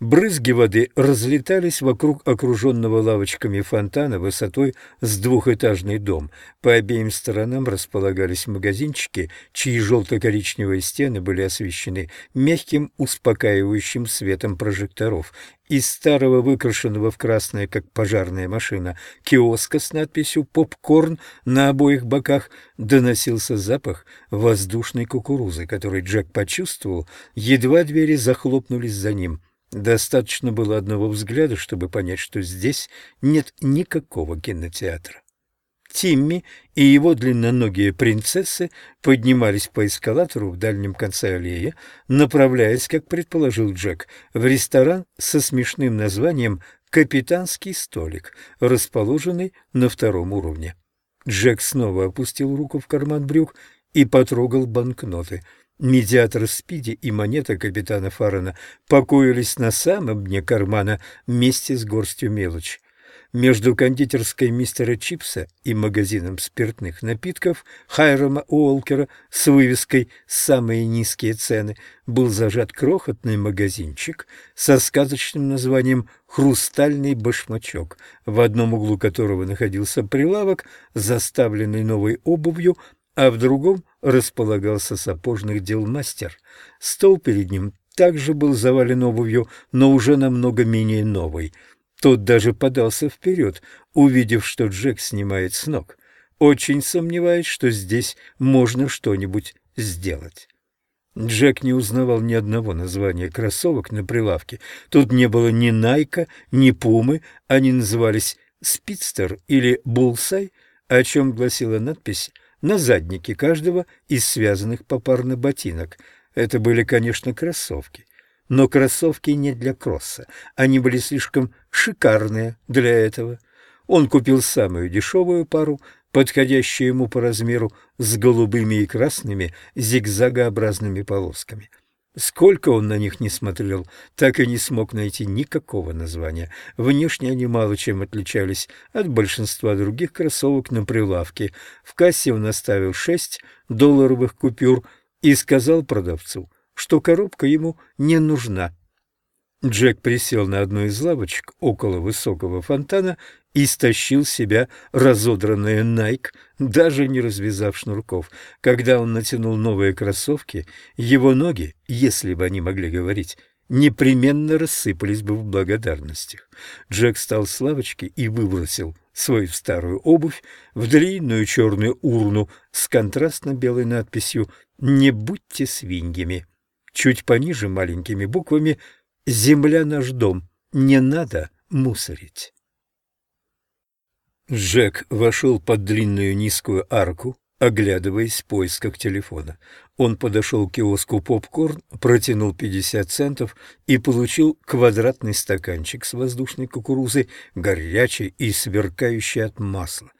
Брызги воды разлетались вокруг окруженного лавочками фонтана высотой с двухэтажный дом. По обеим сторонам располагались магазинчики, чьи желто-коричневые стены были освещены мягким успокаивающим светом прожекторов. Из старого выкрашенного в красное, как пожарная машина, киоска с надписью «Попкорн» на обоих боках доносился запах воздушной кукурузы, который Джек почувствовал, едва двери захлопнулись за ним. Достаточно было одного взгляда, чтобы понять, что здесь нет никакого кинотеатра. Тимми и его длинноногие принцессы поднимались по эскалатору в дальнем конце аллеи, направляясь, как предположил Джек, в ресторан со смешным названием «Капитанский столик», расположенный на втором уровне. Джек снова опустил руку в карман брюк и потрогал банкноты – Медиатор Спиди и монета капитана Фаррена покоились на самом дне кармана вместе с горстью мелочи. Между кондитерской мистера Чипса и магазином спиртных напитков Хайрома Уолкера с вывеской «Самые низкие цены» был зажат крохотный магазинчик со сказочным названием «Хрустальный башмачок», в одном углу которого находился прилавок, заставленный новой обувью, а в другом располагался сапожных дел мастер. Стол перед ним также был завален обувью, но уже намного менее новой. Тот даже подался вперед, увидев, что Джек снимает с ног. Очень сомневаясь, что здесь можно что-нибудь сделать. Джек не узнавал ни одного названия кроссовок на прилавке. Тут не было ни Найка, ни Пумы, они назывались «Спидстер» или «Булсай», о чем гласила надпись на заднике каждого из связанных попарно ботинок. Это были, конечно, кроссовки. Но кроссовки не для кросса. Они были слишком шикарные для этого. Он купил самую дешевую пару, подходящую ему по размеру, с голубыми и красными зигзагообразными полосками. Сколько он на них не смотрел, так и не смог найти никакого названия. Внешне они мало чем отличались от большинства других кроссовок на прилавке. В кассе он оставил шесть долларовых купюр и сказал продавцу, что коробка ему не нужна. Джек присел на одну из лавочек около высокого фонтана и стащил себя разодранные Найк, даже не развязав шнурков. Когда он натянул новые кроссовки, его ноги, если бы они могли говорить, непременно рассыпались бы в благодарностях. Джек встал с лавочки и выбросил свою старую обувь в длинную черную урну с контрастно-белой надписью «Не будьте свиньями». Чуть пониже маленькими буквами «Земля наш дом, не надо мусорить». Джек вошел под длинную низкую арку, оглядываясь в поисках телефона. Он подошел к киоску попкорн, протянул 50 центов и получил квадратный стаканчик с воздушной кукурузой, горячей и сверкающей от масла.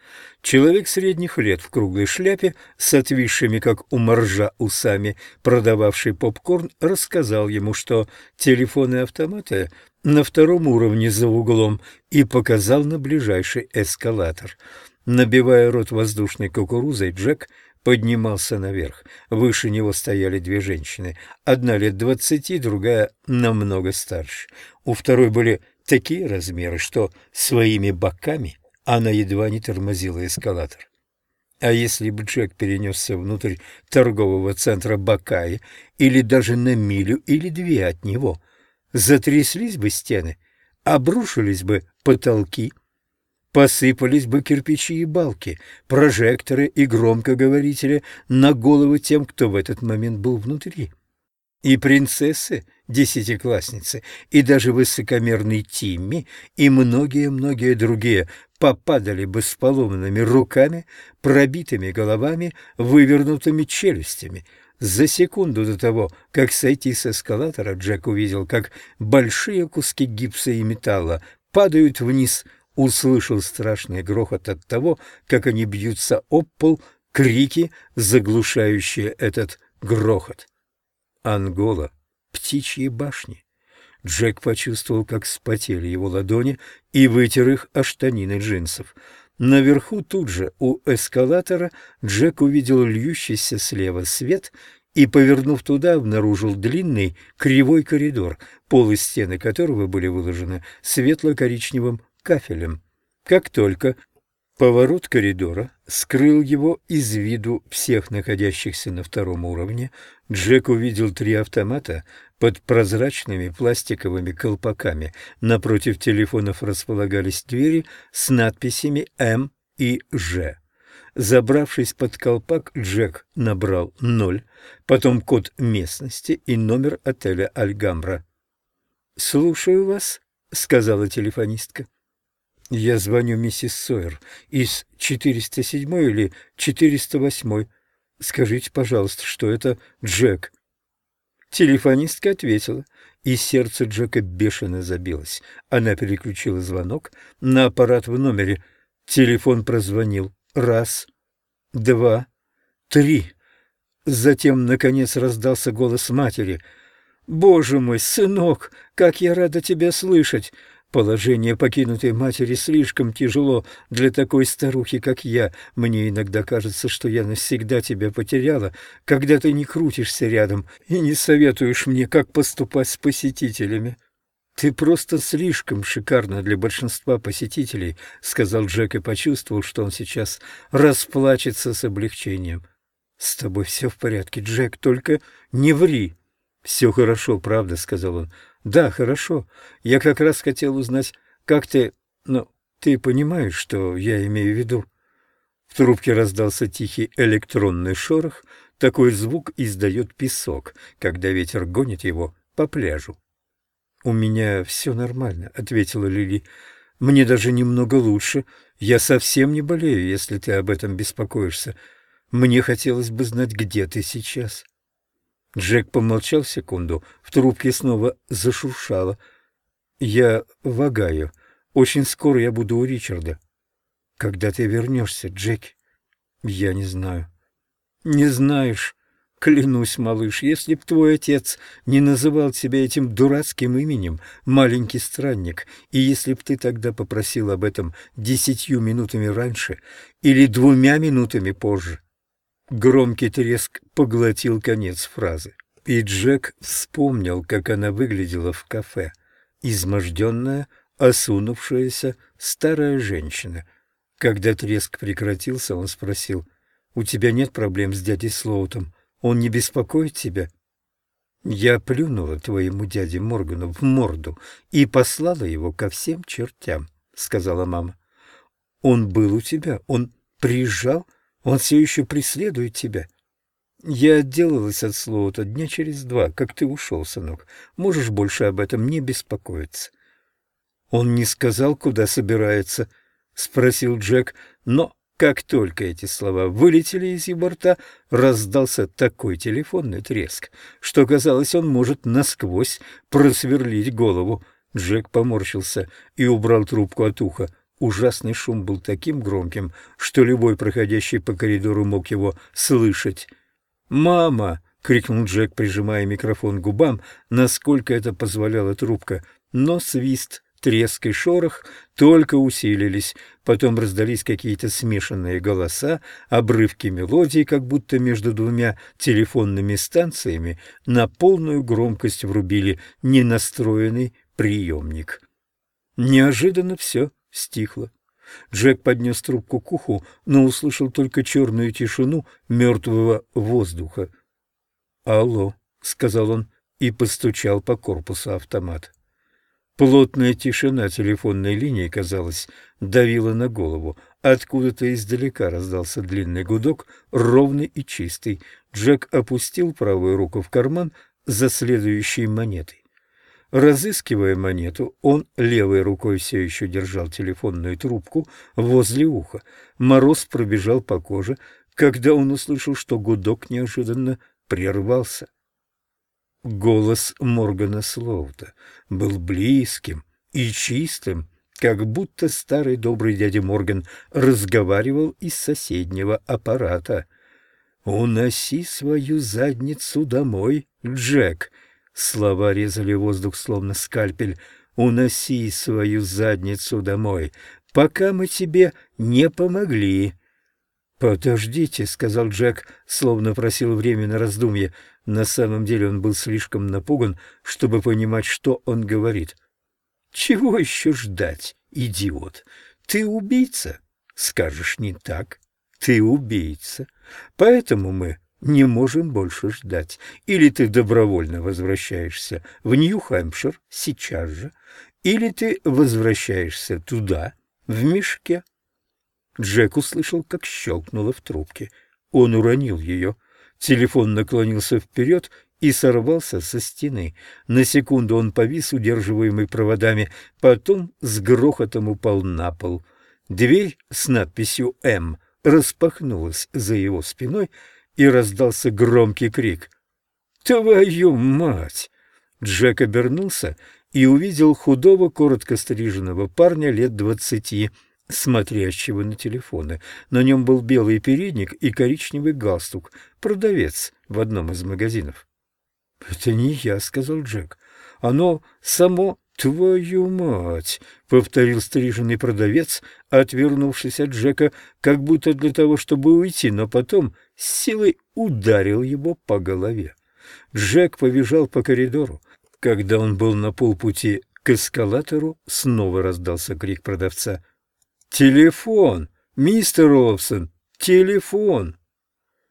Человек средних лет в круглой шляпе, с отвисшими, как у моржа, усами, продававший попкорн, рассказал ему, что телефоны-автоматы на втором уровне за углом и показал на ближайший эскалатор. Набивая рот воздушной кукурузой, Джек поднимался наверх. Выше него стояли две женщины. Одна лет двадцати, другая намного старше. У второй были такие размеры, что своими боками она едва не тормозила эскалатор. А если бы Джек перенесся внутрь торгового центра Бакаи или даже на милю или две от него, затряслись бы стены, обрушились бы потолки — посыпались бы кирпичи и балки, прожекторы и громкоговорители на головы тем, кто в этот момент был внутри. И принцессы, десятиклассницы, и даже высокомерный Тимми, и многие-многие другие попадали бы с поломанными руками, пробитыми головами, вывернутыми челюстями. За секунду до того, как сойти с эскалатора, Джек увидел, как большие куски гипса и металла падают вниз – услышал страшный грохот от того, как они бьются об пол, крики, заглушающие этот грохот. Ангола, птичьи башни. Джек почувствовал, как вспотели его ладони и вытер их о штанины джинсов. Наверху тут же, у эскалатора, Джек увидел льющийся слева свет и, повернув туда, обнаружил длинный кривой коридор, пол и стены которого были выложены светло-коричневым кафелем. Как только Поворот коридора скрыл его из виду всех находящихся на втором уровне. Джек увидел три автомата под прозрачными пластиковыми колпаками. Напротив телефонов располагались двери с надписями «М» и «Ж». Забравшись под колпак, Джек набрал ноль, потом код местности и номер отеля «Альгамбра». «Слушаю вас», — сказала телефонистка. Я звоню миссис Сойер из 407 или 408. Скажите, пожалуйста, что это Джек. Телефонистка ответила, и сердце Джека бешено забилось. Она переключила звонок на аппарат в номере. Телефон прозвонил. Раз, два, три. Затем, наконец, раздался голос матери. «Боже мой, сынок, как я рада тебя слышать! Положение покинутой матери слишком тяжело для такой старухи, как я. Мне иногда кажется, что я навсегда тебя потеряла, когда ты не крутишься рядом и не советуешь мне, как поступать с посетителями. «Ты просто слишком шикарна для большинства посетителей», — сказал Джек и почувствовал, что он сейчас расплачется с облегчением. «С тобой все в порядке, Джек, только не ври». «Все хорошо, правда», — сказал он. Да, хорошо. Я как раз хотел узнать, как ты... Ну, ты понимаешь, что я имею в виду? В трубке раздался тихий электронный шорох. Такой звук издает песок, когда ветер гонит его по пляжу. «У меня все нормально», — ответила Лили. «Мне даже немного лучше. Я совсем не болею, если ты об этом беспокоишься. Мне хотелось бы знать, где ты сейчас». Джек помолчал секунду, в трубке снова зашуршало. «Я вагаю. Очень скоро я буду у Ричарда». «Когда ты вернешься, Джек?» «Я не знаю». «Не знаешь?» Клянусь, малыш, если б твой отец не называл тебя этим дурацким именем, маленький странник, и если б ты тогда попросил об этом десятью минутами раньше или двумя минутами позже, Громкий треск поглотил конец фразы, и Джек вспомнил, как она выглядела в кафе. Изможденная, осунувшаяся старая женщина. Когда треск прекратился, он спросил, «У тебя нет проблем с дядей Слоутом? Он не беспокоит тебя?» «Я плюнула твоему дяде Моргану в морду и послала его ко всем чертям», — сказала мама. «Он был у тебя? Он приезжал?» Он все еще преследует тебя. Я отделалась от слова-то дня через два, как ты ушел, сынок. Можешь больше об этом не беспокоиться. Он не сказал, куда собирается, — спросил Джек, но как только эти слова вылетели из его рта, раздался такой телефонный треск, что, казалось, он может насквозь просверлить голову. Джек поморщился и убрал трубку от уха. Ужасный шум был таким громким, что любой проходящий по коридору мог его слышать. «Мама!» — крикнул Джек, прижимая микрофон к губам, насколько это позволяла трубка. Но свист, треск и шорох только усилились. Потом раздались какие-то смешанные голоса, обрывки мелодий, как будто между двумя телефонными станциями на полную громкость врубили ненастроенный приемник. Неожиданно все стихло. Джек поднес трубку к уху, но услышал только черную тишину мертвого воздуха. «Алло», — сказал он и постучал по корпусу автомата. Плотная тишина телефонной линии, казалось, давила на голову. Откуда-то издалека раздался длинный гудок, ровный и чистый. Джек опустил правую руку в карман за следующей монетой. Разыскивая монету, он левой рукой все еще держал телефонную трубку возле уха. Мороз пробежал по коже, когда он услышал, что гудок неожиданно прервался. Голос Моргана Слоута был близким и чистым, как будто старый добрый дядя Морган разговаривал из соседнего аппарата. «Уноси свою задницу домой, Джек!» Слова резали воздух, словно скальпель. «Уноси свою задницу домой, пока мы тебе не помогли». «Подождите», — сказал Джек, словно просил время на раздумье. На самом деле он был слишком напуган, чтобы понимать, что он говорит. «Чего еще ждать, идиот? Ты убийца?» «Скажешь не так. Ты убийца. Поэтому мы не можем больше ждать. Или ты добровольно возвращаешься в Нью-Хэмпшир сейчас же, или ты возвращаешься туда, в мешке». Джек услышал, как щелкнуло в трубке. Он уронил ее. Телефон наклонился вперед и сорвался со стены. На секунду он повис, удерживаемый проводами, потом с грохотом упал на пол. Дверь с надписью «М» распахнулась за его спиной, и раздался громкий крик. «Твою мать!» Джек обернулся и увидел худого, коротко стриженного парня лет двадцати, смотрящего на телефоны. На нем был белый передник и коричневый галстук. Продавец в одном из магазинов. «Это не я», — сказал Джек. «Оно само...» «Твою мать!» — повторил стриженный продавец, отвернувшись от Джека, как будто для того, чтобы уйти, но потом с силой ударил его по голове. Джек побежал по коридору. Когда он был на полпути к эскалатору, снова раздался крик продавца. «Телефон! Мистер Олафсон! Телефон!»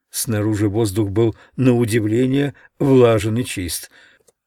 Снаружи воздух был, на удивление, влажен и чист.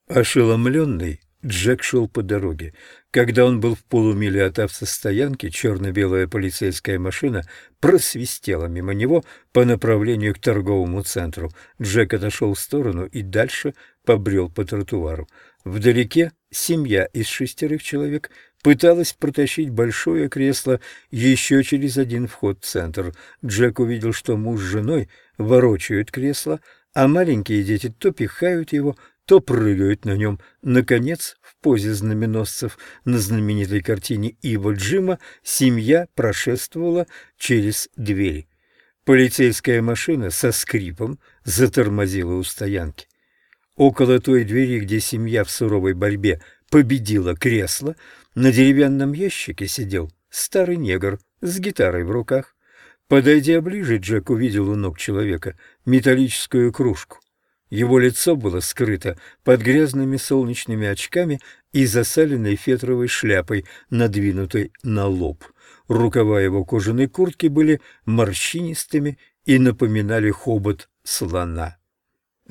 Ошеломленный, Джек шел по дороге. Когда он был в полумиле от автостоянки, черно-белая полицейская машина просвистела мимо него по направлению к торговому центру. Джек отошел в сторону и дальше побрел по тротуару. Вдалеке семья из шестерых человек пыталась протащить большое кресло еще через один вход в центр. Джек увидел, что муж с женой ворочают кресло, а маленькие дети то пихают его, то прыгают на нем. Наконец, в позе знаменосцев на знаменитой картине Ива Джима семья прошествовала через двери. Полицейская машина со скрипом затормозила у стоянки. Около той двери, где семья в суровой борьбе победила кресло, на деревянном ящике сидел старый негр с гитарой в руках. Подойдя ближе, Джек увидел у ног человека металлическую кружку. Его лицо было скрыто под грязными солнечными очками и засаленной фетровой шляпой, надвинутой на лоб. Рукава его кожаной куртки были морщинистыми и напоминали хобот слона.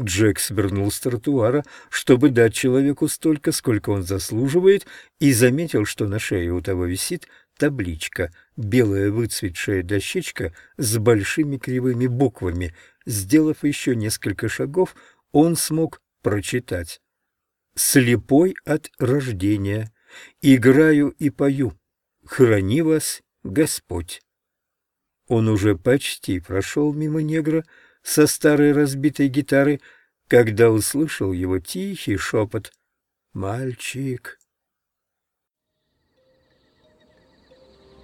Джек свернул с тротуара, чтобы дать человеку столько, сколько он заслуживает, и заметил, что на шее у того висит табличка, белая выцветшая дощечка с большими кривыми буквами. Сделав еще несколько шагов, он смог прочитать. «Слепой от рождения, играю и пою, храни вас Господь». Он уже почти прошел мимо негра, со старой разбитой гитары, когда услышал его тихий шепот. «Мальчик,